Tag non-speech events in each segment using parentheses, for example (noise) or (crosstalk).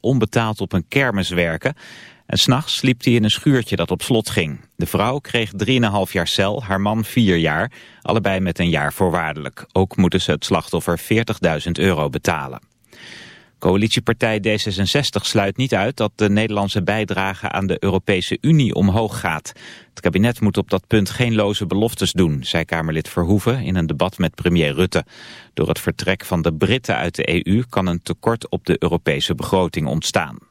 onbetaald op een kermis werken. En s'nachts sliep hij in een schuurtje dat op slot ging. De vrouw kreeg 3,5 jaar cel, haar man 4 jaar. Allebei met een jaar voorwaardelijk. Ook moeten ze het slachtoffer 40.000 euro betalen. Coalitiepartij D66 sluit niet uit dat de Nederlandse bijdrage aan de Europese Unie omhoog gaat. Het kabinet moet op dat punt geen loze beloftes doen, zei Kamerlid Verhoeven in een debat met premier Rutte. Door het vertrek van de Britten uit de EU kan een tekort op de Europese begroting ontstaan.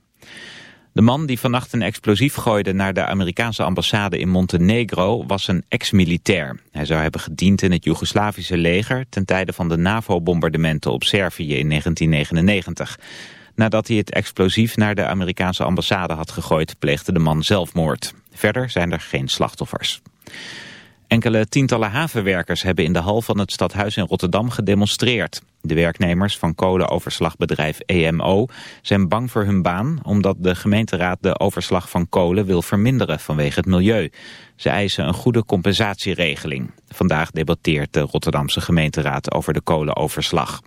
De man die vannacht een explosief gooide naar de Amerikaanse ambassade in Montenegro was een ex-militair. Hij zou hebben gediend in het Joegoslavische leger ten tijde van de NAVO-bombardementen op Servië in 1999. Nadat hij het explosief naar de Amerikaanse ambassade had gegooid, pleegde de man zelfmoord. Verder zijn er geen slachtoffers. Enkele tientallen havenwerkers hebben in de hal van het stadhuis in Rotterdam gedemonstreerd. De werknemers van kolenoverslagbedrijf EMO zijn bang voor hun baan... omdat de gemeenteraad de overslag van kolen wil verminderen vanwege het milieu. Ze eisen een goede compensatieregeling. Vandaag debatteert de Rotterdamse gemeenteraad over de kolenoverslag.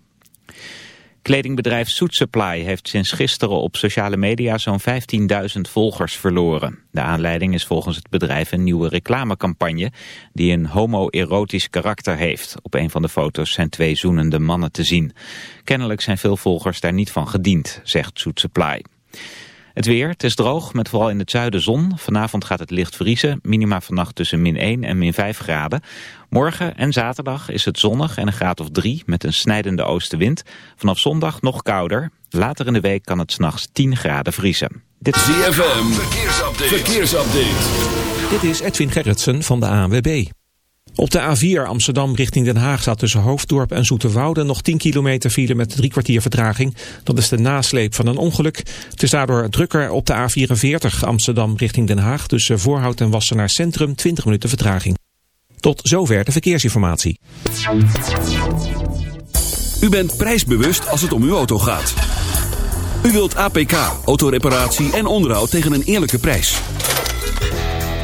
Kledingbedrijf Suit Supply heeft sinds gisteren op sociale media zo'n 15.000 volgers verloren. De aanleiding is volgens het bedrijf een nieuwe reclamecampagne die een homoerotisch karakter heeft. Op een van de foto's zijn twee zoenende mannen te zien. Kennelijk zijn veel volgers daar niet van gediend, zegt Suit Supply. Het weer, het is droog met vooral in het zuiden zon. Vanavond gaat het licht vriezen, minima vannacht tussen min 1 en min 5 graden. Morgen en zaterdag is het zonnig en een graad of 3 met een snijdende oostenwind. Vanaf zondag nog kouder. Later in de week kan het s'nachts 10 graden vriezen. Dit is ZFM, verkeersupdate. verkeersupdate. Dit is Edwin Gerritsen van de ANWB. Op de A4 Amsterdam richting Den Haag staat tussen Hoofddorp en Zoeterwoude nog 10 kilometer file met drie kwartier vertraging. Dat is de nasleep van een ongeluk. Het is daardoor drukker op de A44 Amsterdam richting Den Haag tussen Voorhout en Wassenaar Centrum 20 minuten vertraging. Tot zover de verkeersinformatie. U bent prijsbewust als het om uw auto gaat. U wilt APK, autoreparatie en onderhoud tegen een eerlijke prijs.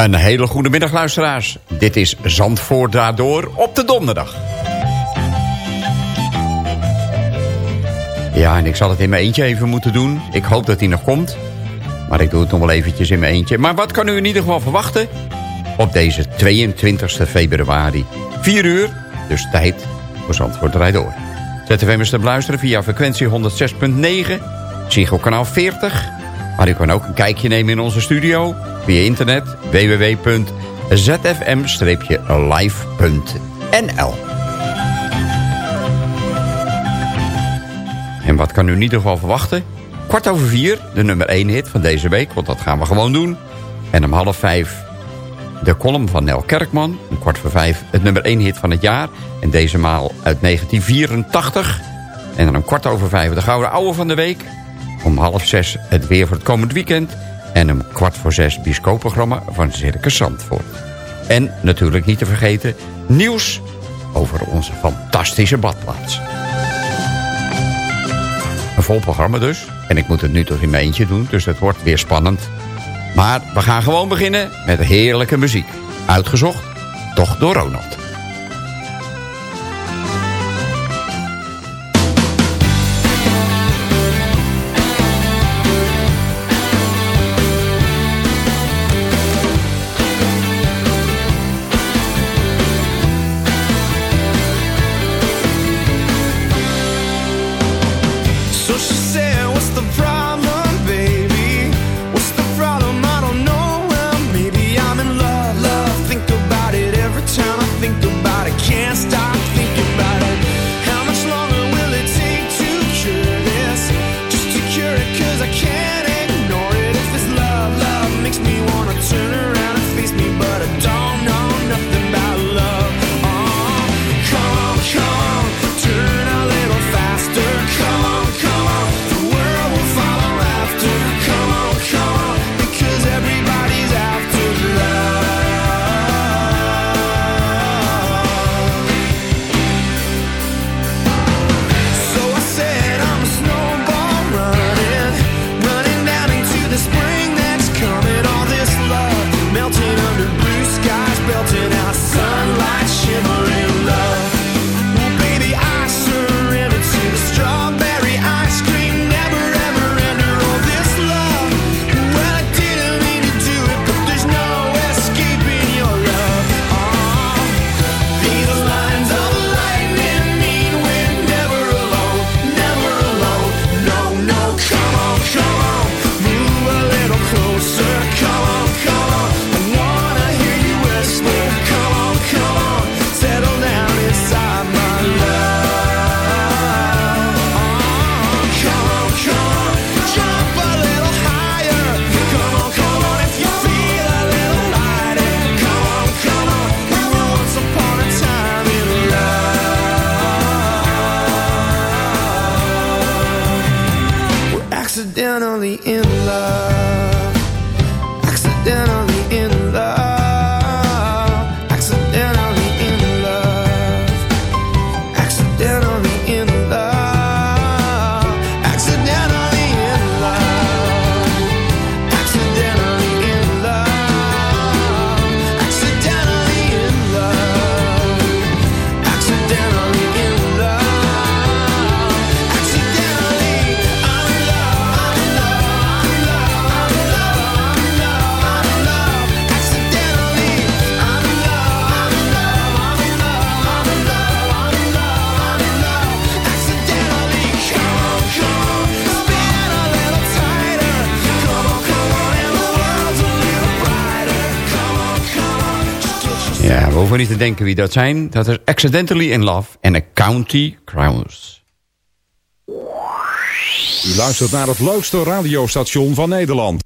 Een hele goede middag luisteraars. Dit is Zandvoort daardoor op de donderdag. Ja, en ik zal het in mijn eentje even moeten doen. Ik hoop dat hij nog komt. Maar ik doe het nog wel eventjes in mijn eentje. Maar wat kan u in ieder geval verwachten? Op deze 22 februari. 4 uur, dus tijd voor Zandvoort draait door. ZFM is te beluisteren via frequentie 106.9. Ziggo kanaal 40. Maar u kan ook een kijkje nemen in onze studio via internet www.zfm-live.nl En wat kan u in ieder geval verwachten? Kwart over vier, de nummer 1 hit van deze week, want dat gaan we gewoon doen. En om half vijf de column van Nel Kerkman. Om kwart voor vijf het nummer 1 hit van het jaar. En deze maal uit 1984. En dan om kwart over vijf de gouden ouwe van de week. Om half zes het weer voor het komend weekend. En om kwart voor zes bioscoopprogramma van Circus Zandvoort. En natuurlijk niet te vergeten nieuws over onze fantastische badplaats. Een vol programma dus. En ik moet het nu toch in mijn eentje doen, dus het wordt weer spannend. Maar we gaan gewoon beginnen met heerlijke muziek. Uitgezocht, toch door Ronald. Hoeven niet te denken wie dat zijn. Dat is Accidentally in Love en A County Crowns. U luistert naar het leukste radiostation van Nederland.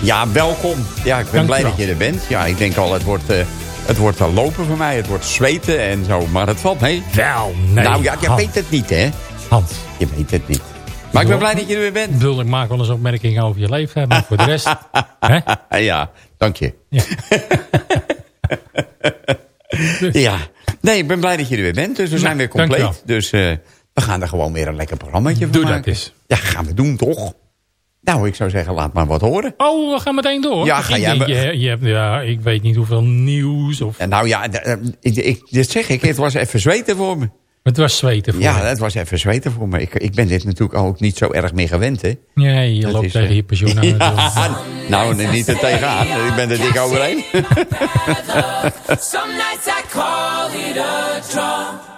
Ja, welkom. Ja, ik ben Dank blij wel. dat je er bent. Ja, ik denk al, het wordt, eh, het wordt al lopen voor mij. Het wordt zweten en zo. Maar het valt mee. Wel, nee. nou ja, je weet het niet, hè? Hans, Je weet het niet. Maar ik ben blij dat je er weer ik bent. bedoel, ik maak wel eens opmerkingen over je leven, maar voor de rest... hè? (laughs) Ja, dank je. Ja. (laughs) Ja. Nee, ik ben blij dat je er weer bent. Dus we zijn weer compleet. Dus eh, we gaan er gewoon weer een lekker programmaatje van Doe dat eens. Ja, gaan we doen, toch? Nou, ik zou zeggen, laat maar wat horen. Oh, we gaan meteen door. Ja, ga jij... Je, je hebt, ja, ik weet niet hoeveel nieuws of... Nou ja, eh, ik, ik, dit zeg ik, het was even zweten voor me. Het was zweten voor ja, me. Ja, het was even zweten voor me. Ik, ik ben dit natuurlijk ook niet zo erg meer gewend, hè. Nee, je loopt is, tegen je pensioen aan. ja, nou, niet er tegenaan. Ik ben er dik overheen. (laughs) Some nights I call it a drum.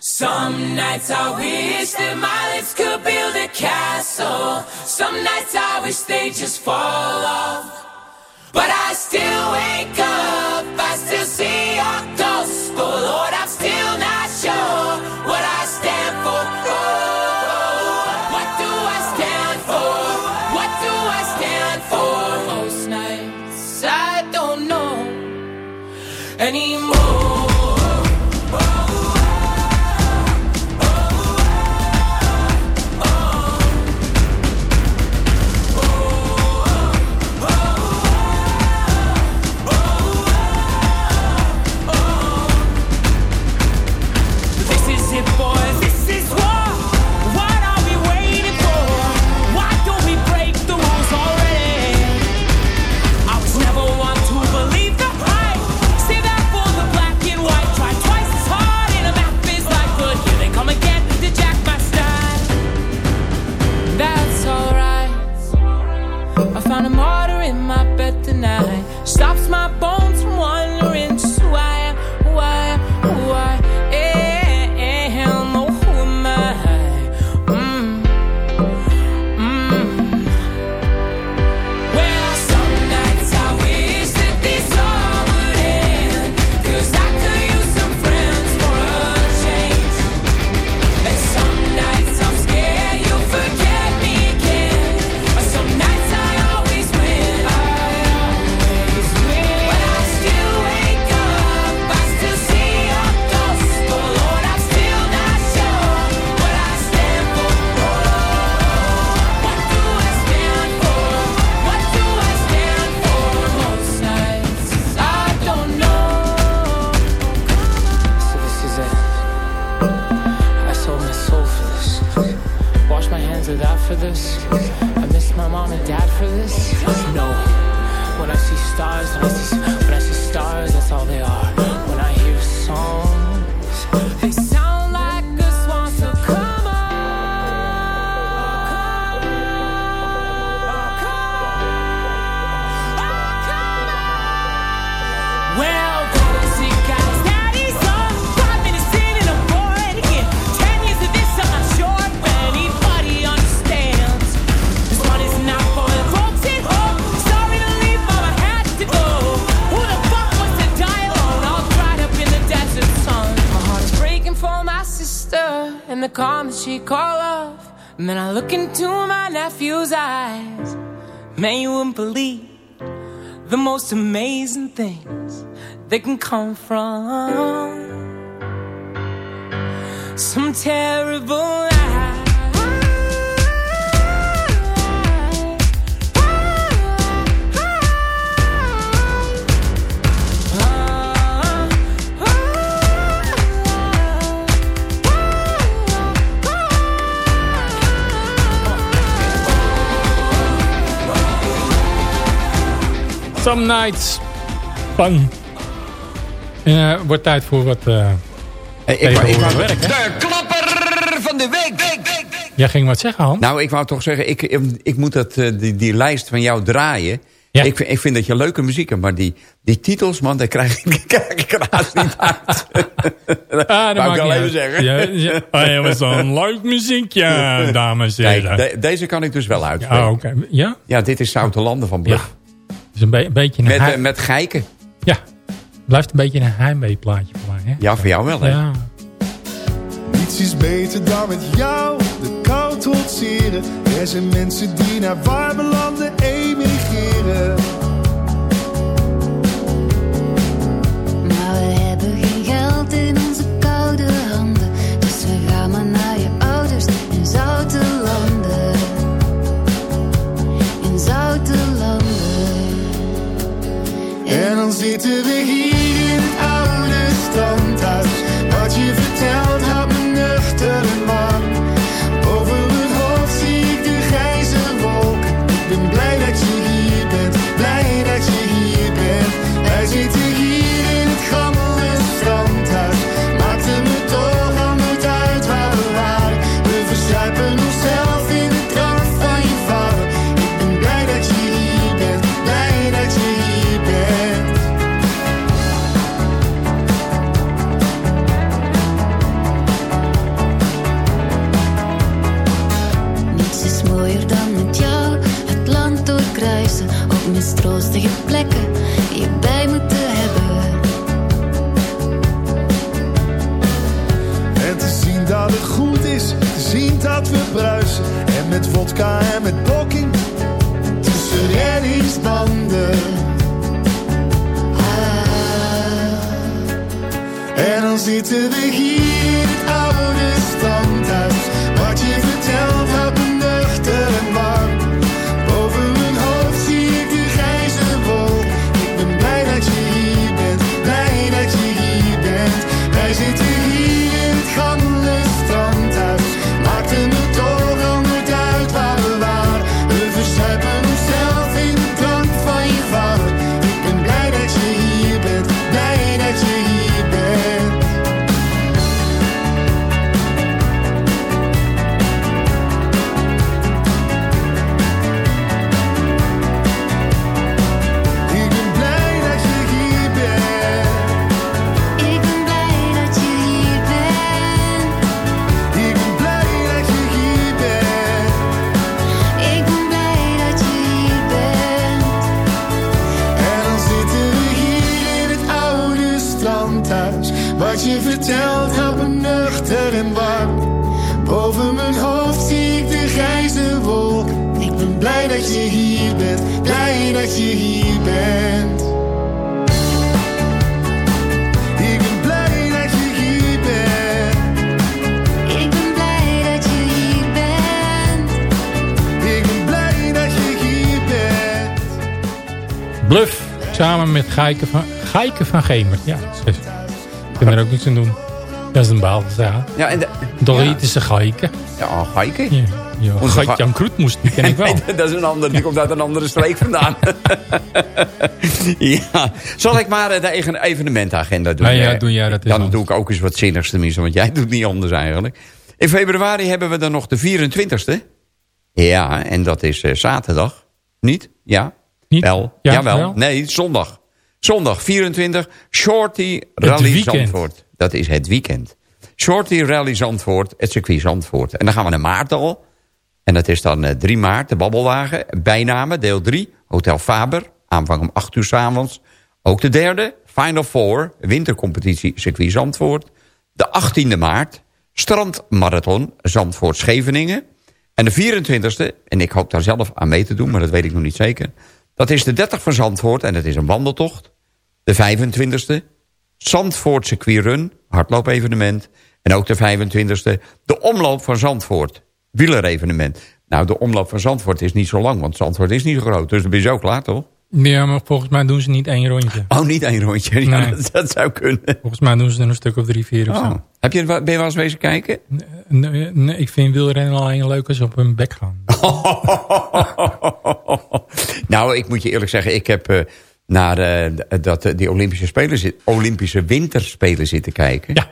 Some nights I wish that my lips could build castle. Some nights I wish they just fall off. But I still wake up, I still see. Stop they can come from some terrible lie. Some nights. Bang. Ja, wordt tijd voor wat... Uh, ik, ik, werk, de klapper van de week, week. Jij ging wat zeggen, Han? Nou, ik wou toch zeggen, ik, ik moet dat, die, die lijst van jou draaien. Ik, ik vind dat je leuke muziek hebt, maar die, die titels, man, daar krijg ik, (laughs) de niet uit. ah, dat (laughs) mag ik wel even zeggen. Ja, ja. Oh, Was een leuk muziekje, (laughs) dames en heren. Deze kan ik dus wel ah, uit. Ja, ja? ja, dit is Zoutelanden van Bluff. Ja. is een beetje een met, met geiken. Ja, blijft een beetje een heimwee plaatje voor mij. Hè? Ja, voor jou wel hè. Ja. Niets is beter dan met jou de kou trotseren. Er zijn mensen die naar warme landen emigreren. Maar we hebben geen geld in onze koude handen. Dus we gaan maar naar je ouders in zoute landen. In zoute landen. En dan zitten we mistroostige plekken je bij moeten hebben. En te zien dat het goed is, te zien dat we bruisen. En met vodka en met blokking tussen reddingsbanden. Ah. En dan zitten we hier Bluff, samen met Geike van, Geike van Gemert. Ja, ik kan er ook niets aan doen. Dat is een baalzaal. Ja, en de, Dolly, ja. het is een Geike. Ja, Geike. Ja, ja. Onze Jan die ken ik (laughs) wel. Nee, dat is een ander. Die komt uit een andere streek vandaan. (laughs) ja. Zal ik maar eh, de eigen evenementagenda doen? Nou ja, eh? doe jij dat Dan doe ik ook eens wat zinnigs tenminste. Want jij doet niet anders eigenlijk. In februari hebben we dan nog de 24ste. Ja, en dat is eh, zaterdag. Niet? Ja. Niet? Wel. Ja, Jawel. wel. Nee, zondag. Zondag 24. Shorty Rally. Zandvoort. Dat is het weekend. Shorty Rally Zandvoort. Het circuit Zandvoort. En dan gaan we naar maart al. En dat is dan eh, 3 maart, de babbelwagen. Bijnamen, deel 3, Hotel Faber. Aanvang om 8 uur 's avonds. Ook de derde, Final Four, wintercompetitie circuit Zandvoort. De 18e maart, strandmarathon Zandvoort-Scheveningen. En de 24e, en ik hoop daar zelf aan mee te doen, maar dat weet ik nog niet zeker. Dat is de 30 van Zandvoort en dat is een wandeltocht. De 25e, Zandvoort Circuit Run, hardloopevenement. En ook de 25e, de omloop van Zandvoort, wielerevenement. Nou, de omloop van Zandvoort is niet zo lang, want Zandvoort is niet zo groot. Dus dan ben je zo klaar, toch? Ja, maar volgens mij doen ze niet één rondje. Oh, niet één rondje. (laughs) Ja, Nee. dat, dat zou kunnen. Volgens mij doen ze er een stuk of drie, vier of Oh. zo. Heb je, ben je wel eens wezen kijken? Nee, nee, ik vind wielrennen alleen leuk als ze op hun bek gaan. (laughs) nou, ik moet je eerlijk zeggen, ik heb eh, naar eh, dat, eh, die Olympische, Spelen Olympische Winterspelen zitten kijken. Ja.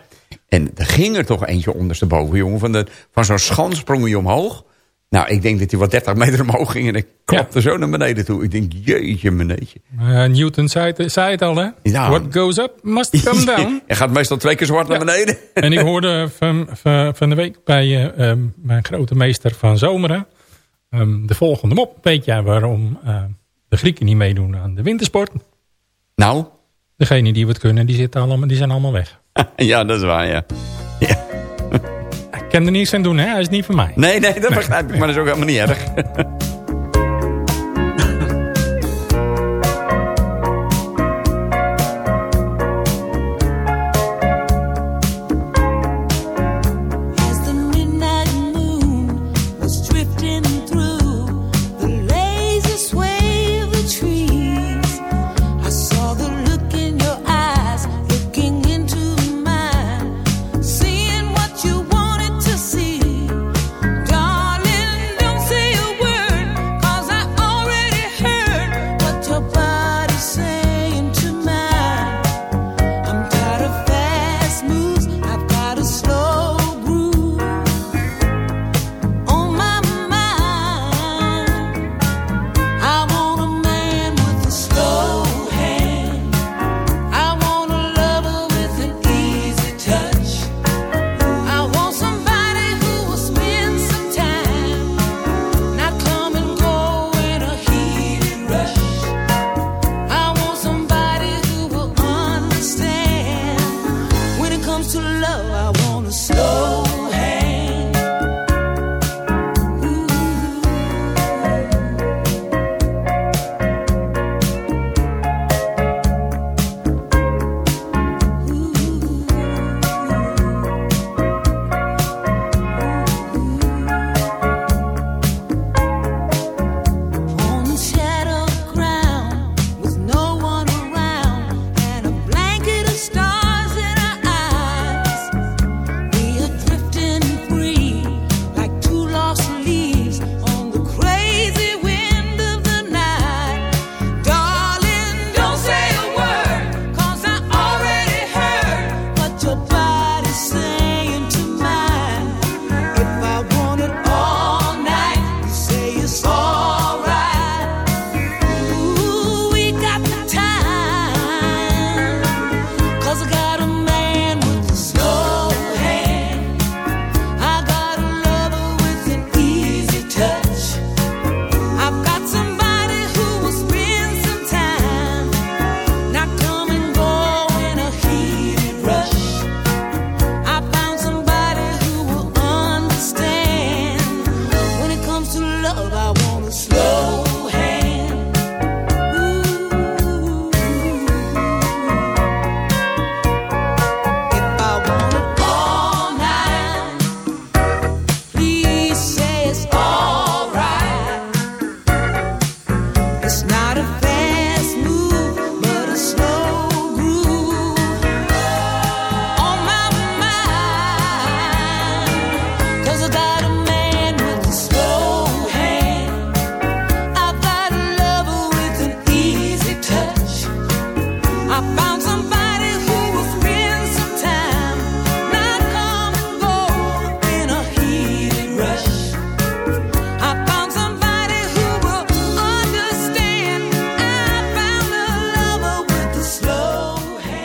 En er ging er toch eentje ondersteboven, jongen. Van, de, van zo'n schans sprong hij omhoog. Nou, ik denk dat hij wat 30 meter omhoog ging en ik klapte zo naar beneden toe. Ik denk, jeetje, meneetje. Eh, Newton zei het, zei het al, hè? Ja. What goes up must come (laughs) down. Hij gaat meestal twee keer zwart naar beneden. (laughs) en ik hoorde van, van, van de week bij eh, ehm, mijn grote meester van Zomeren... ehm, de volgende mop. Weet jij waarom eh, de Grieken niet meedoen aan de wintersport? Nou, Degenen die wat kunnen, die, zitten allemaal, die zijn allemaal weg. (laughs) ja, dat is waar, ja. Kan er niets aan doen, hè? Hij is niet van mij. Nee, nee, dat begrijp ik, maar dat is ook helemaal niet erg. (laughs)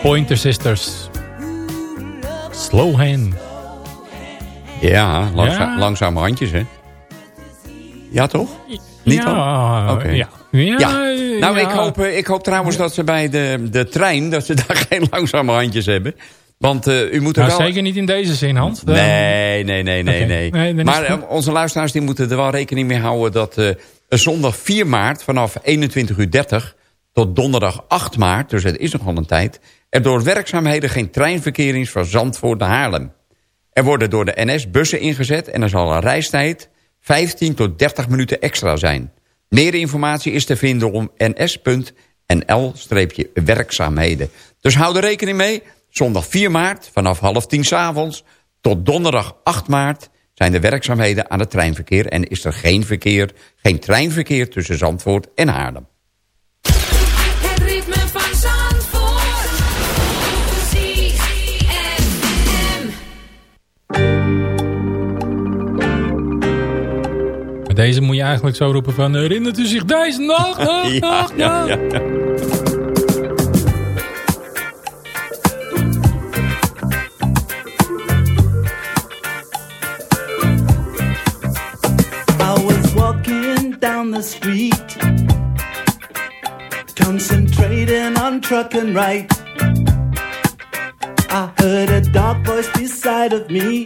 Pointer Sisters. Slow hand. Ja, langza Ja. langzame handjes, hè? Ja, toch? Niet ja? Oké. ja. Ja, Ja. Nou. Ik, hoop, eh, ik hoop trouwens dat ze bij de, de trein... dat ze (laughs) daar geen langzame handjes hebben. Want eh, u moet er Nou, wel... zeker niet in deze zin, Hans. Nee, nee, nee, nee. Nee. Maar eh, onze luisteraars die moeten er wel rekening mee houden... dat zondag 4 maart vanaf 21.30 uur tot donderdag 8 maart... dus het is nogal een tijd... er door werkzaamheden geen treinverkeer is van Zandvoort naar Haarlem. Er worden door de NS bussen ingezet... en er zal een reistijd 15 tot 30 minuten extra zijn. Meer informatie is te vinden om ns.nl-werkzaamheden. Dus hou er rekening mee. Zondag 4 maart vanaf half tien 's avonds tot donderdag 8 maart zijn de werkzaamheden aan het treinverkeer... en is er geen verkeer, geen treinverkeer tussen Zandvoort en Haarlem. Deze moet je eigenlijk zo roepen van... Herinnert u zich deze nog? nog, (laughs) Ja, nog, ja, nog? ja, ja. I was walking down the street, concentrating on trucking right. I heard a dark voice beside of me,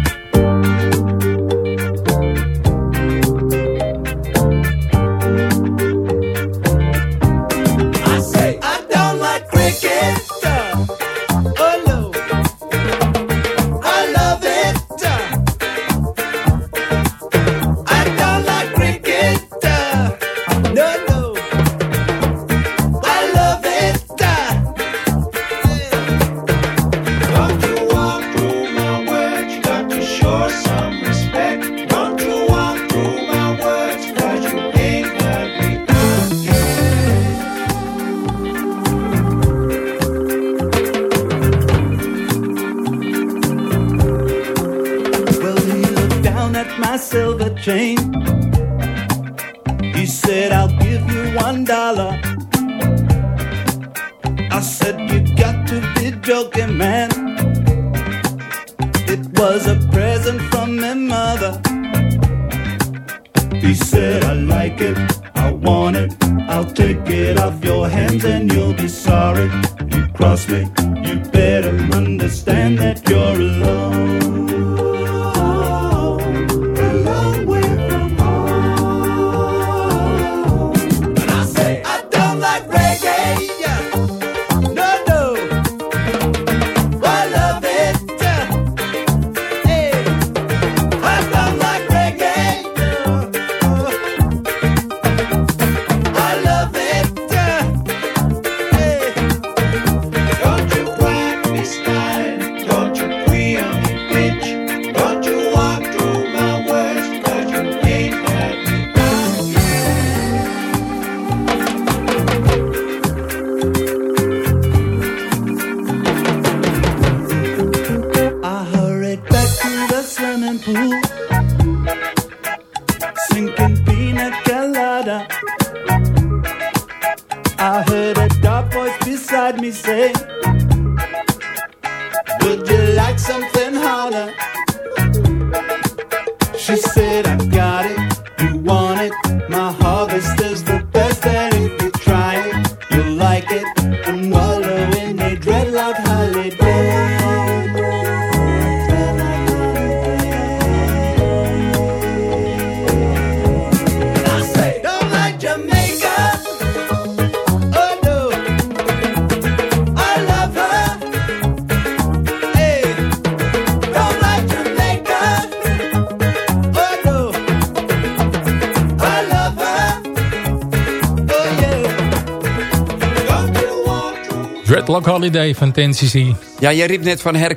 Holiday van 10cc. Ja, jij riep net van her-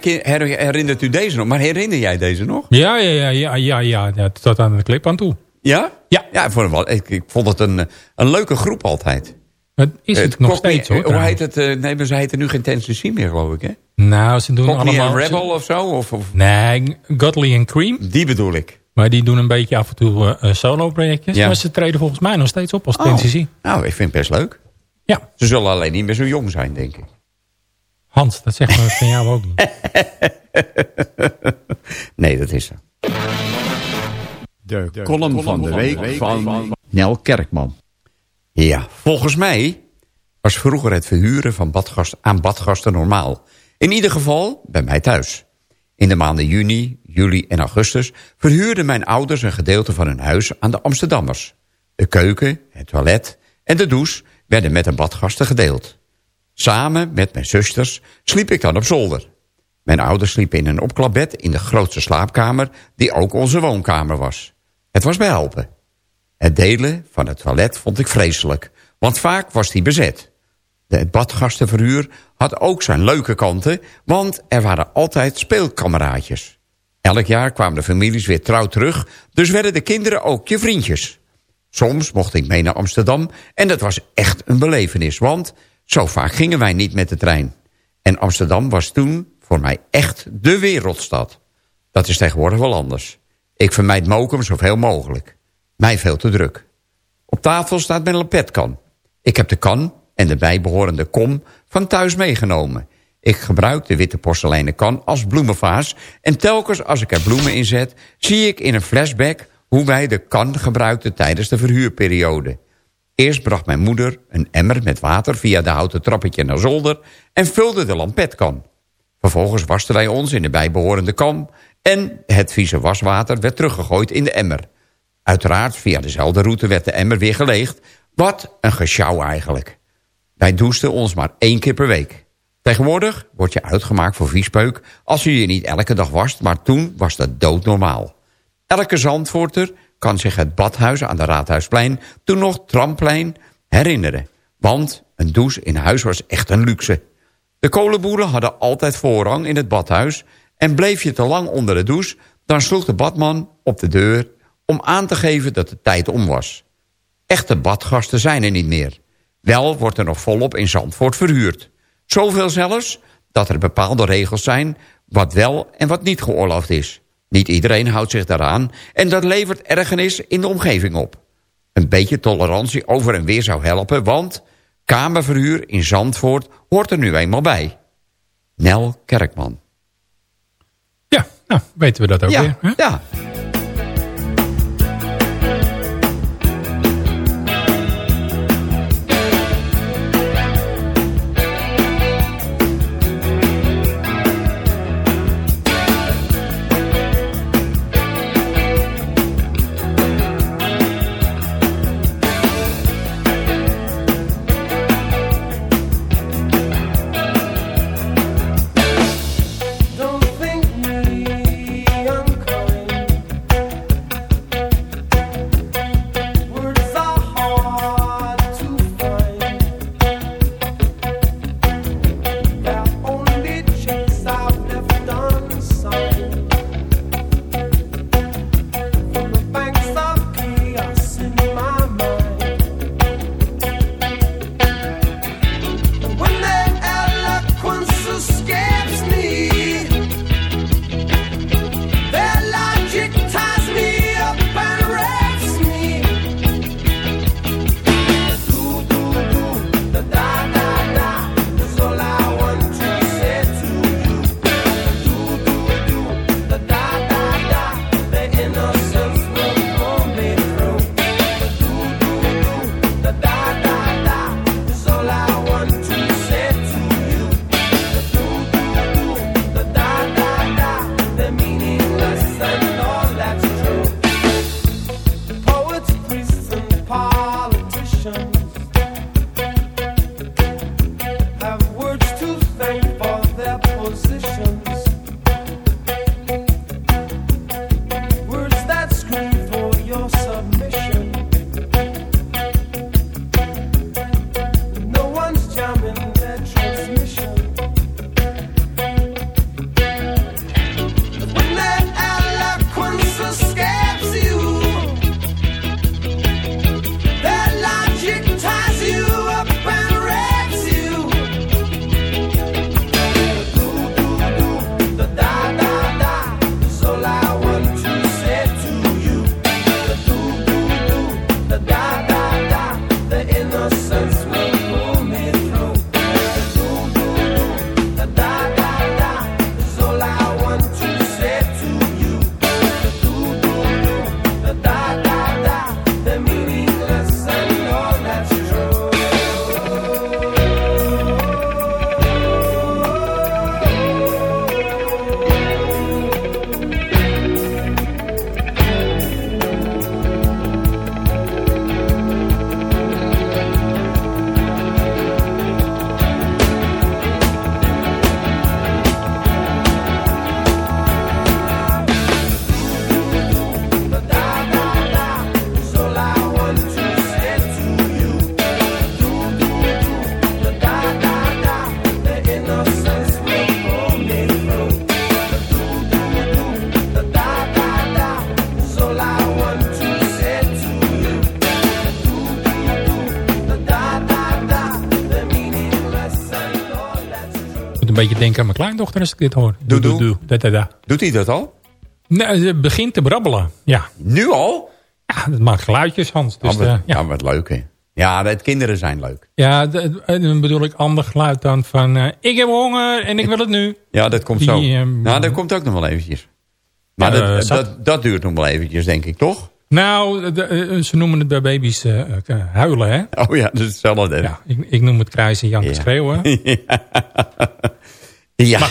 herinnert u deze nog? Maar herinner jij deze nog? Ja, ja, ja, ja, ja, ja, ja, tot aan de clip aan toe. Ja? Ja. Ja, ik vond, het wel, ik, ik vond het een, een leuke groep altijd. Het is het, Het nog steeds hoor. Hoe trouwens. heet het? eh, nee, maar ze heten nu geen Tennessee meer, geloof ik, hè? Nou, ze doen Cockney allemaal... Rebel of zo? Of, of, Nee, Godly and Cream. die bedoel ik. Maar die doen een beetje af en toe eh, solo projectjes. Ja. Maar ze treden volgens mij nog steeds op als Oh. Nou, ik vind het best leuk. Ja. Ze zullen alleen niet meer zo jong zijn, denk ik. Hans, dat zegt me van jou ook niet. (laughs) Nee, dat is zo. De column van de week van Nel Kerkman. Ja, volgens mij was vroeger het verhuren van badgast, aan badgasten normaal. In ieder geval bij mij thuis. In de maanden juni, juli en augustus verhuurden mijn ouders een gedeelte van hun huis aan de Amsterdammers. De keuken, het toilet en de douche werden met de badgasten gedeeld. Samen met mijn zusters sliep ik dan op zolder. Mijn ouders sliepen in een opklapbed in de grootste slaapkamer... die ook onze woonkamer was. Het was behelpen. Het delen van het toilet vond ik vreselijk, want vaak was die bezet. Het badgastenverhuur had ook zijn leuke kanten... want er waren altijd speelkameraadjes. Elk jaar kwamen de families weer trouw terug... dus werden de kinderen ook je vriendjes. Soms mocht ik mee naar Amsterdam en dat was echt een belevenis... want zo vaak gingen wij niet met de trein. En Amsterdam was toen voor mij echt de wereldstad. Dat is tegenwoordig wel anders. Ik vermijd Mokum zoveel mogelijk. Mij veel te druk. Op tafel staat mijn lampetkan. Ik heb de kan en de bijbehorende kom van thuis meegenomen. Ik gebruik de witte porseleinen kan als bloemenvaas... en telkens als ik er bloemen in zet... zie ik in een flashback hoe wij de kan gebruikten tijdens de verhuurperiode. Eerst bracht mijn moeder een emmer met water via de houten trappetje naar zolder... en vulde de lampetkan. Vervolgens wasten wij ons in de bijbehorende kan... en het vieze waswater werd teruggegooid in de emmer. Uiteraard via dezelfde route werd de emmer weer geleegd. Wat een gesjouw eigenlijk. Wij douchten ons maar één keer per week. Tegenwoordig word je uitgemaakt voor viespeuk... als je je niet elke dag wast, maar toen was dat doodnormaal. Elke Zandvoorter kan zich het badhuis aan de Raadhuisplein... toen nog Tramplein herinneren. Want een douche in huis was echt een luxe. De kolenboeren hadden altijd voorrang in het badhuis... en bleef je te lang onder de douche... dan sloeg de badman op de deur om aan te geven dat de tijd om was. Echte badgasten zijn er niet meer. Wel wordt er nog volop in Zandvoort verhuurd. Zoveel zelfs dat er bepaalde regels zijn... wat wel en wat niet geoorloofd is. Niet iedereen houdt zich daaraan... en dat levert ergernis in de omgeving op. Een beetje tolerantie over en weer zou helpen... want kamerverhuur in Zandvoort hoort er nu eenmaal bij. Nel Kerkman. Ja, nou, weten we dat ook Ja, weer. Hè? ja. Een beetje denken aan mijn kleindochter als ik dit hoor. Doe, doe. Da, da, da. Doet hij dat al? Nee, ze begint te brabbelen. Ja. Nu al? Ja, dat maakt geluidjes, Hans. Dus, Oh, wat, eh, ja. wat leuk, hè? Ja, de kinderen zijn leuk. Ja, en dan bedoel ik ander geluid dan van... eh, ik heb honger en ik wil het nu. Ja, dat komt Die, zo. ehm, nou, dat komt ook nog wel eventjes. Maar dat, eh, dat, dat duurt nog wel eventjes, denk ik, toch? Nou, de- eh, ze noemen het bij baby's eh, eh, huilen, hè? Oh ja, dat is hetzelfde. Ja, ik, ik noem het krijzen, janken, Ja. schreeuwen. (laughs) Ja.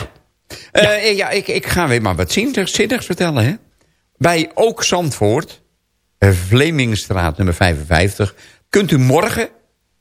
Eh, ja, ik, ik ga weer maar wat zinnigs, zinnigs vertellen. Hè? Bij Ook Zandvoort, Vlemingstraat nummer 55... kunt u morgen,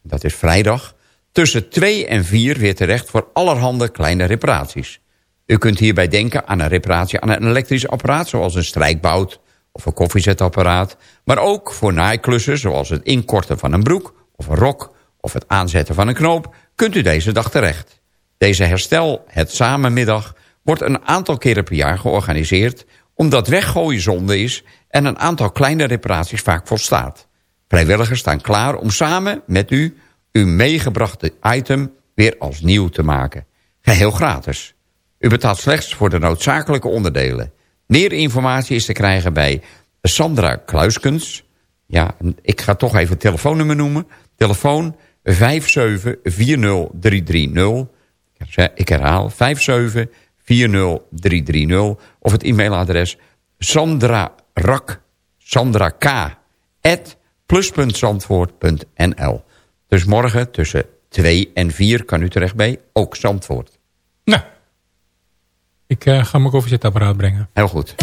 dat is vrijdag... tussen 2 en 4 weer terecht voor allerhande kleine reparaties. U kunt hierbij denken aan een reparatie aan een elektrisch apparaat... zoals een strijkbout of een koffiezetapparaat... maar ook voor naaiklussen zoals het inkorten van een broek of een rok... of het aanzetten van een knoop, kunt u deze dag terecht. Deze herstel het samenmiddag wordt een aantal keren per jaar georganiseerd... omdat weggooien zonde is en een aantal kleine reparaties vaak volstaat. Vrijwilligers staan klaar om samen met u uw meegebrachte item weer als nieuw te maken. Geheel gratis. U betaalt slechts voor de noodzakelijke onderdelen. Meer informatie is te krijgen bij Sandra Kluiskens. Ja, ik ga toch even het telefoonnummer noemen. Telefoon 5740330. Ik herhaal 5740330. Of het e-mailadres Sandra Rak, Sandra K. at plus.zandvoort.nl. Dus morgen tussen 2 en 4 kan u terecht bij ook Zandvoort. Ik eh, ga mijn koffiezetapparaat brengen. Heel goed.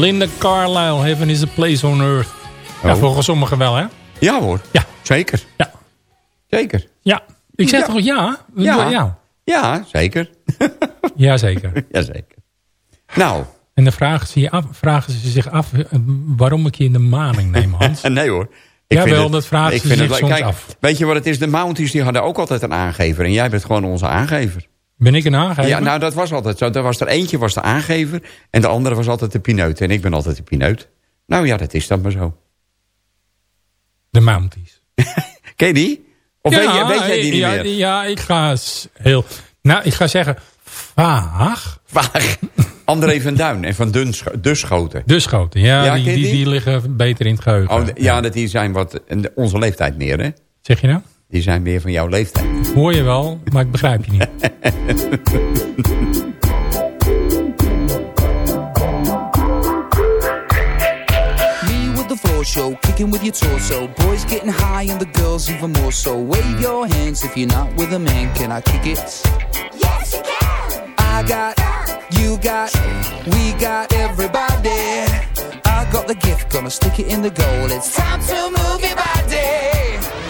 Belinda Carlisle, Heaven is a place on earth. Ja, Oh. volgens sommigen wel, hè? Ja hoor. Ja. Zeker. Ja. Zeker. Ja. Ik zeg Ja. toch ja? Ja. ja. Ja, zeker. (laughs) Jazeker. Jazeker. Nou, En dan vragen ze, af, vragen ze zich af eh, waarom ik je in de maning neem, Hans. (laughs) nee hoor. Jawel, dat vragen ik ze vind zich het- soms kijk, af. Weet je wat het is? De Mounties die hadden ook altijd een aangever. En jij bent gewoon onze aangever. Ben ik een aangever? Ja, nou dat was altijd zo. Er was er eentje was de aangever. En de andere was altijd de pineut. En ik ben altijd de pineut. Nou ja, dat is dan maar zo. De Mounties. (laughs) Ken je die? Of weet, je, weet jij die niet ja, meer? Ja, ik ga heel... Nou, ik ga zeggen, vaag. Vaag. (laughs) André van Duin en van Dunscho- Duschoten. De schoten, ja, Ja, die, die, die? die liggen beter in het geheugen. Oh, ja, dat die zijn wat onze leeftijd meer, hè? Zeg je nou? Die zijn meer van jouw leeftijd. Hoor je wel, maar ik begrijp je niet. (laughs) Me with the floor show, kicking with your torso. Boys getting high and the girls even more so. Wave your hands if you're not with a man. Can I kick it? Yes, you can. I got, you got, we got everybody. I got the gift, gonna stick it in the goal. It's time to move your body.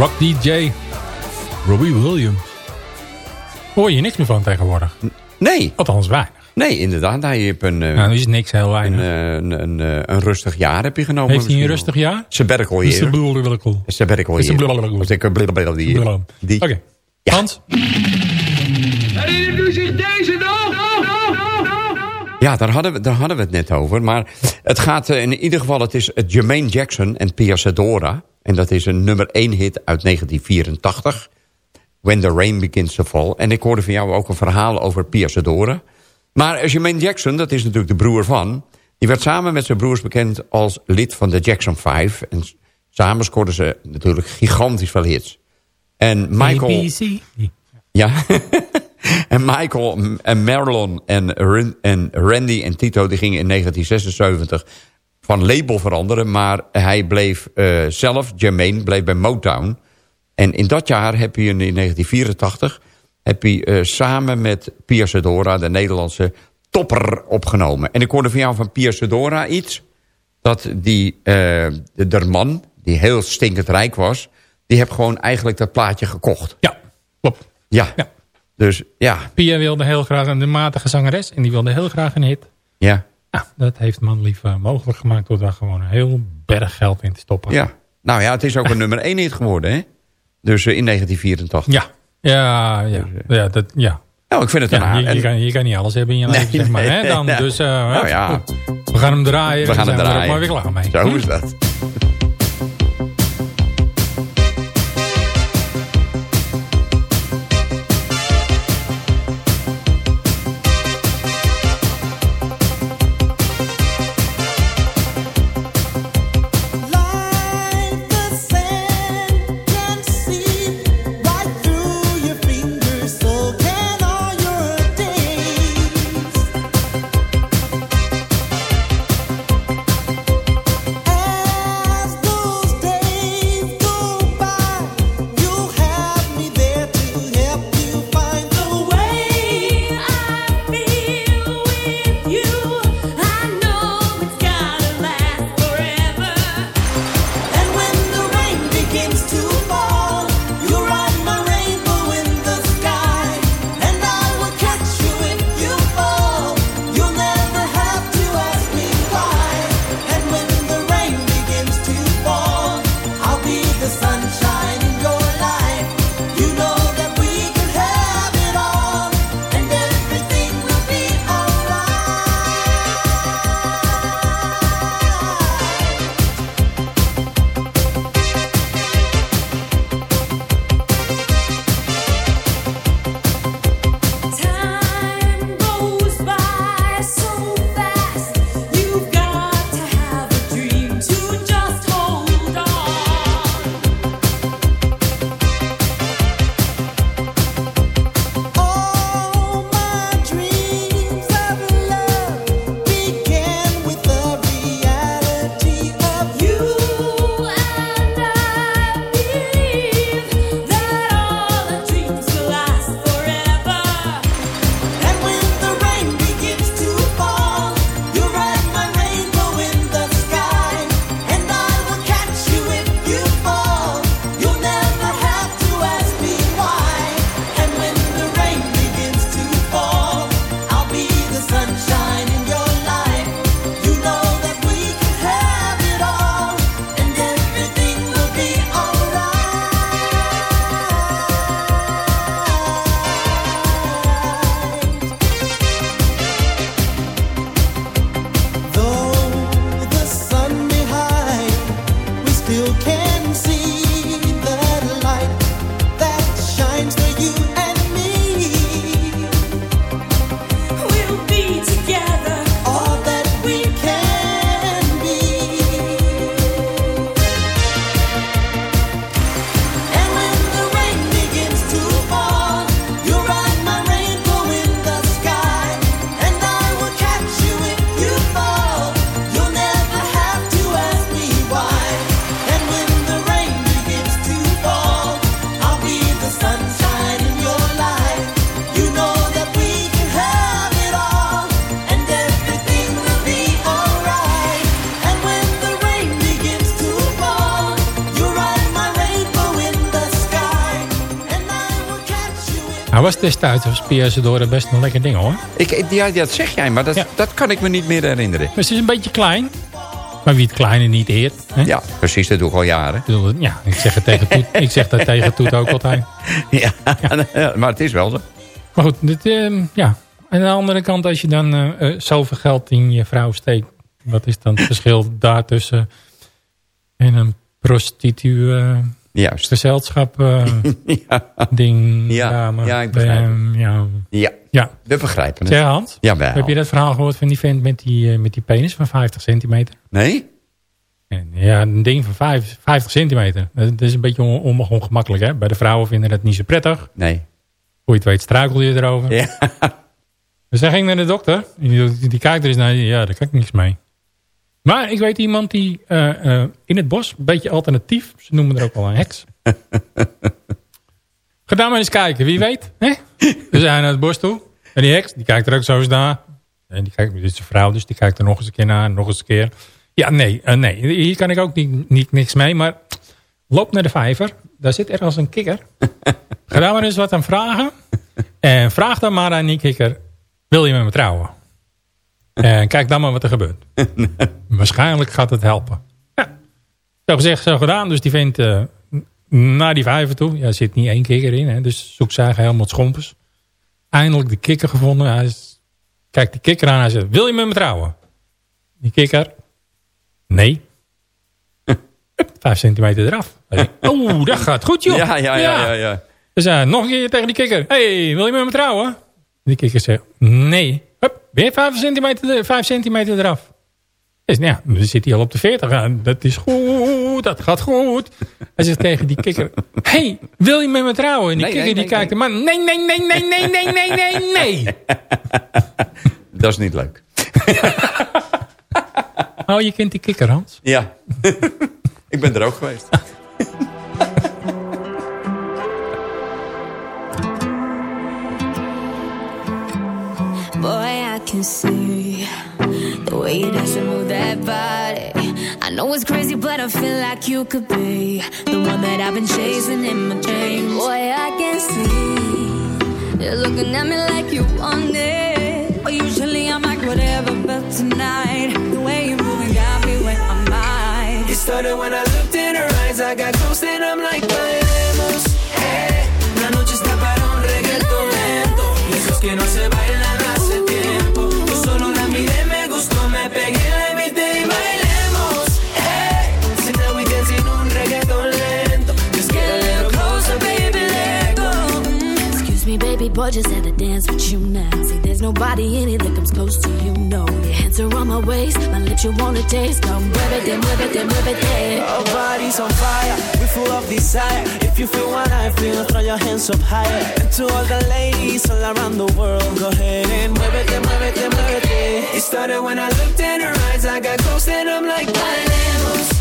Rock DJ. Robbie Williams. Hoor je niks meer van tegenwoordig? Nee. Althans weinig. Nee, inderdaad. Hij heeft een, eh, Nou, nu is niks heel weinig. een, eh, een, een, eh, een rustig jaar heb je genomen. Heeft hij een rustig jaar? Sabbatical year. Sabbatical Is het year. Blablabla. die- Oké. Hans? Herinnert u zich deze? Ja, daar hadden, we, daar hadden we het net over. Maar Het gaat eh, in ieder geval, het is het Jermaine Jackson en Pia Sedora. En dat is een nummer 1 hit uit 1984. When the Rain Begins to Fall. En ik hoorde van jou ook een verhaal over Pia Sedora. Maar eh, Jermaine Jackson, dat is natuurlijk de broer van... die werd samen met zijn broers bekend als lid van de Jackson 5. En samen scoorden ze natuurlijk gigantisch veel hits. En Michael... Ja. (laughs) (laughs) en Michael en Marilyn en, en Randy en Tito... die gingen in 1976 van label veranderen. Maar hij bleef eh, zelf, Jermaine, bleef bij Motown. En in dat jaar heb hij in 1984... heb hij eh, samen met Pia Sedora, de Nederlandse topper, opgenomen. En ik hoorde van jou van Pia Sedora iets... dat die, eh, de, man, die heel stinkend rijk was... die heeft gewoon eigenlijk dat plaatje gekocht. Ja, klopt. Ja. Dus ja, Pia wilde heel graag een matige zangeres. En die wilde heel graag een hit. ja, Nou, dat heeft Manlief eh, mogelijk gemaakt door daar gewoon een heel berg geld in te stoppen. ja. Nou ja, het is ook een (laughs) nummer 1 hit geworden, hè? Dus eh, in 1984. Ja, ja, ja. ja, dat, ja. Nou, ik vind het een je, kan, je kan niet alles hebben in je Nee, leven, zeg maar. nee, Hè? Dan, nee. Dus, eh, Nou ja. we gaan hem draaien. We gaan hem draaien. maar weer klaar mee. Zo is dat. Was destijds Pia Sedora best een lekker ding hoor. Ik, ja, dat zeg jij, maar dat, dat kan ik me niet meer herinneren. Maar ze is een beetje klein. Maar wie het kleine niet eert. Hè? Ja, precies, dat doe ik al jaren. Ja, ik zeg, het tegen Toet, ik zeg dat tegen Toet ook altijd. (laughs) Ja, ja, (laughs) maar het is wel zo. Maar goed, dit, ehm, ja. Aan de andere kant, als je dan eh, eh, zoveel geld in je vrouw steekt... Wat is dan het verschil (laughs) daartussen en een prostituee Juist. gezelschap eh, (laughs) ding Ja, dame, ja, ik begrijp bam, ja. Ja, ja. we begrijpen het. Zeg Hans, Jawel. heb je dat verhaal gehoord van die vent met die, eh, met die penis van 50 centimeter? Nee? En ja, een ding van vijf- 50 centimeter. Dat is een beetje on- on- ongemakkelijk hè. Bij de vrouwen vinden dat niet zo prettig. Nee. Hoe je het weet struikel je erover. Ja. Dus hij ging naar de dokter. Die, die kijkt er eens naar. Ja, daar kan ik niks mee. Maar ik weet iemand die eh, eh, in het bos, een beetje alternatief. Ze noemen er ook wel een heks. (laughs) Ga daar maar eens kijken, wie weet. Hè? Dus hij naar het bos toe. En die heks, die kijkt er ook zo eens naar. En die kijkt, dit is een vrouw, dus die kijkt er nog eens een keer naar. Nog eens een keer. Ja, nee, eh, nee. Hier kan ik ook niet, niet, niks mee. Maar loop naar de vijver. Daar zit ergens een kikker. (laughs) Ga daar maar eens wat aan vragen. En vraag dan maar aan die kikker. Wil je met me trouwen? En kijk dan maar wat er gebeurt. (laughs) Waarschijnlijk gaat het helpen. Ja. Zo gezegd, zo gedaan. Dus die vindt eh, naar die vijver toe. Ja, er zit niet één kikker in. Hè, dus zoekt zij helemaal schompers. Eindelijk de kikker gevonden. Hij is- kijkt die kikker aan. Hij zegt, wil je met me trouwen? Die kikker. Nee. (laughs) Vijf centimeter eraf. (laughs) Oh, dat gaat goed joh. Ja, ja, ja, ja, ja. Dus nog een keer tegen die kikker. hey, wil je met me trouwen? Die kikker zegt, nee. Weer vijf centimeter, vijf centimeter eraf. Dus nou ja, dan zit hij al op de 40. Ja, dat is goed, dat gaat goed. Hij zegt tegen die kikker, hey, wil je met me trouwen? En die Nee, kikker nee, die nee, kijkt hem aan. Nee, nee, nee, nee, nee, nee, nee, nee, nee. (laughs) Dat is niet leuk. (laughs) Oh, je kent die kikker, Hans? Ja. (laughs) ik ben er ook geweest. Can see the way you dance and move that body. I know it's crazy, but I feel like you could be the one that I've been chasing in my dreams. Boy, I can see you're looking at me like you want it. But usually I'm like whatever, but tonight the way you're moving got me where I'm at. It started when I looked in her eyes. I got close and I'm like, just had to dance with you now. See, there's nobody in it that comes close to you, no. Your hands are on my waist, my lips you wanna taste. Come move it, then move it, then muévete, muévete, muévete. Our bodies on fire, we full of desire. If you feel what I feel, throw your hands up higher. And to all the ladies all around the world, go ahead and muévete, muévete, muévete. It then move it. It started when I looked in her eyes, I got close and I'm like, bailemos, eh.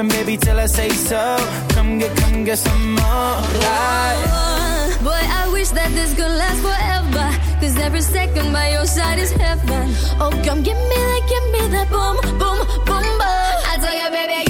Stopping, baby, till I say so. Come get, come get some more. Uh, Boy, I wish that this could last forever. Cause every second by your side is heaven. Oh, come give me that, give me that boom, boom, boom, boom. I tell you, baby,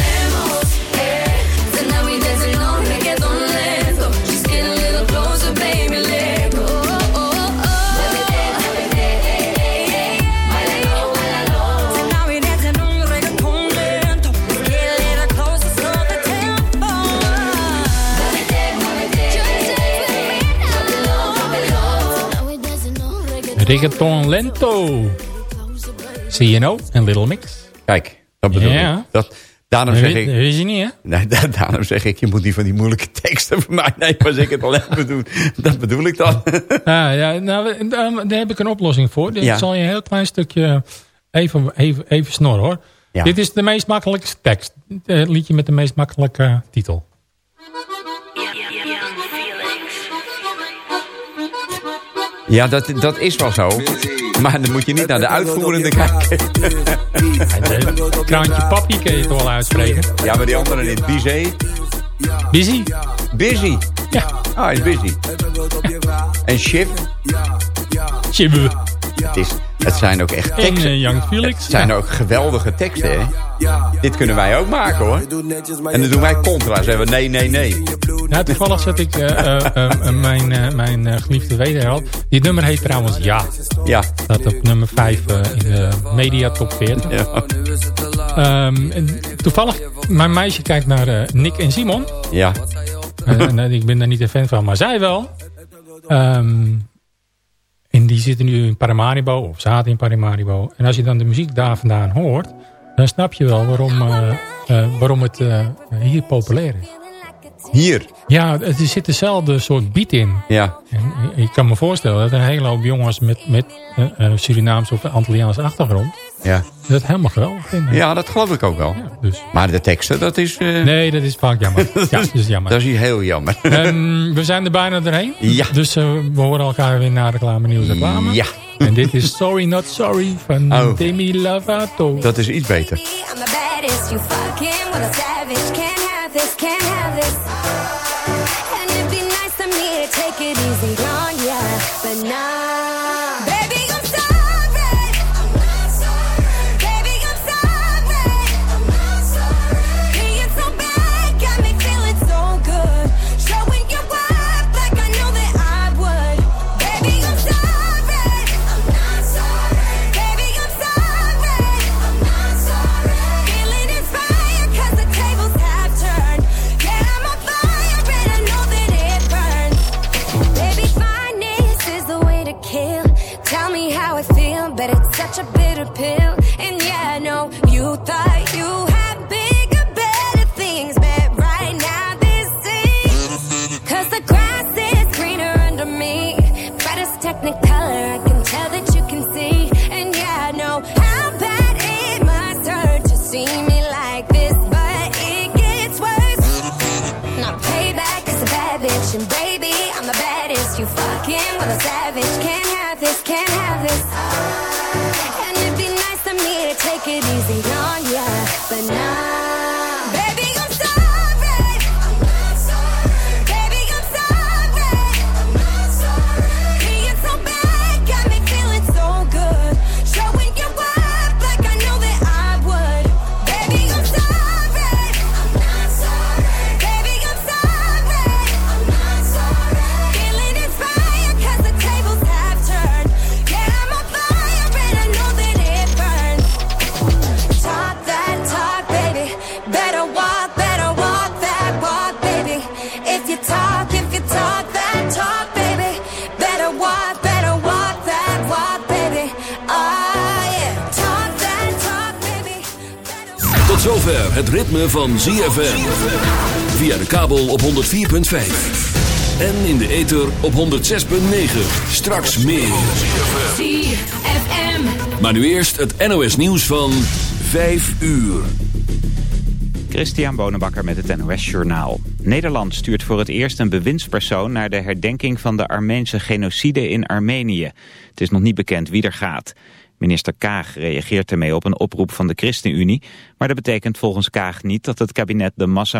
reggaeton Lento. CNO en Little Mix. Kijk, dat bedoel Ja. ik. Dat, Daarom zeg ik... dat weet je niet, hè? (laughs) Nee, da- daarom zeg ik, je moet niet van die moeilijke teksten voor mij nemen als ik het al heb bedoel. Dat bedoel ik dan. (laughs) Ah, ja, nou, daar, heb ik een oplossing voor. Dit Ja. zal je een heel klein stukje even, even, even snorren, hoor. Ja. Dit is de meest makkelijke tekst. Het liedje met de meest makkelijke titel. Ja, dat, dat is wel zo. Maar dan moet je niet naar de uitvoerende kijken. (laughs) Kraantje papi kun je toch wel uitspreken? Ja, maar die andere niet. Bizé. Busy? Busy. Ja. Ah, hij is busy. En Shiv. Chibbe. Het, is, het zijn ook echt En teksten. eh, Young Felix. Het zijn ook geweldige teksten, hè? Dit kunnen wij ook maken, hoor. En dan doen wij contra. Zeggen we nee, nee, nee. Ja, toevallig zet ik eh, eh, eh, eh, mijn, eh, mijn eh, geliefde wederheld. Dit nummer heet trouwens Ja. Ja. Staat op nummer 5 in de media top 40. Ja. Ehm, en toevallig, mijn meisje kijkt naar eh, Nick en Simon. Ja. Eh, en, eh, ik ben daar niet een fan van, maar zij wel. Ehm, en die zitten nu in Paramaribo, of zaten in Paramaribo. En als je dan de muziek daar vandaan hoort, dan snap je wel waarom, eh, eh, waarom het eh, hier populair is. Hier? Ja, er zit dezelfde soort beat in. Ja. En ik kan me voorstellen dat een hele hoop jongens met, met Surinaamse of Antilliaanse achtergrond... Ja. dat helemaal geweldig vinden. Ja, dat geloof ik ook wel. dus. Maar de teksten, dat is... eh, Nee, dat is vaak jammer. (laughs) ja, dat is jammer. Dat is hier heel jammer. (laughs) Ehm, we zijn er bijna doorheen. Ja. Dus eh, we horen elkaar weer na reclame, nieuws, reclame. Ja. En dit is Sorry Not Sorry van Oh. Demi Lovato. Dat is iets beter. I'm the baddest, you fucking with a savage. Can't have this, can't have this. And it'd be nice of me to take it easy on ya, but nah. How I feel, but it's such a bitter pill. And yeah, I know you thought you Tot zover het ritme van ZFM. Via de kabel op 104.5. En in de ether op 106.9. Straks meer. ZFM. Maar nu eerst het NOS nieuws van 5 uur. Christian Bonenbakker met het NOS Journaal. Nederland stuurt voor het eerst een bewindspersoon naar de herdenking van de Armeense genocide in Armenië. Het is nog niet bekend wie er gaat. Minister Kaag reageert ermee op een oproep van de ChristenUnie, maar dat betekent volgens Kaag niet dat het kabinet de massa